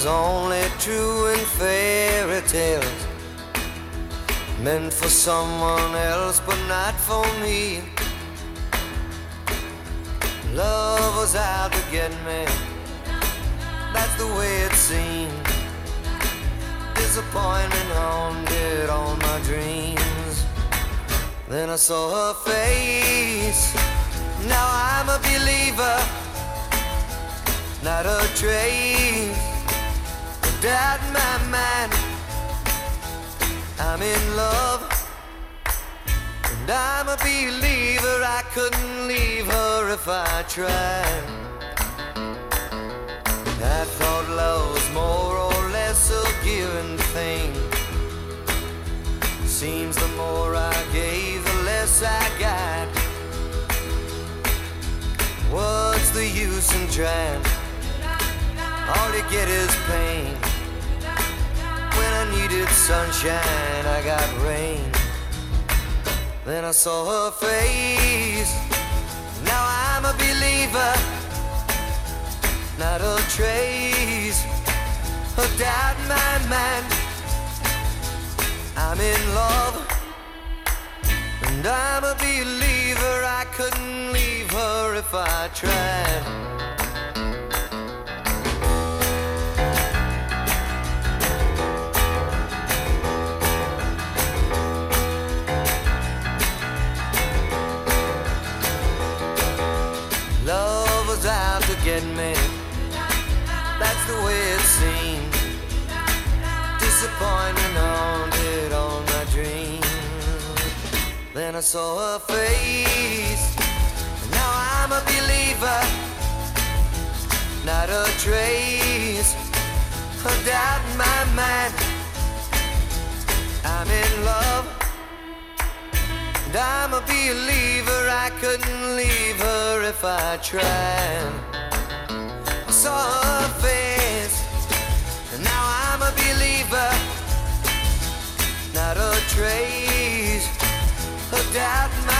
was only true in fairy tales. Meant for someone else, but not for me. Love was out to get me. That's the way it seemed. Disappointment haunted all my dreams. Then I saw her face. Now I'm a believer not a trace in my mind. I'm in love, and I'm a believer. I couldn't leave her if I tried. I thought love was more or less a given thing. Seems the more I gave, the less I got. What's the use in trying? All you get is pain. When I needed sunshine, I got rain. Then I saw her face. Now I'm a believer, not a trace of doubt my mind. I'm in love, and I'm a believer. I couldn't leave her if I tried. Me. That's the way it seemed. Disappointment haunted all my dreams. Then I saw her face. Now I'm a believer. Not a trace of doubt in my mind. I'm in love. And I'm a believer. I couldn't leave her if I tried surface. And now I'm a believer, not a trace of doubt.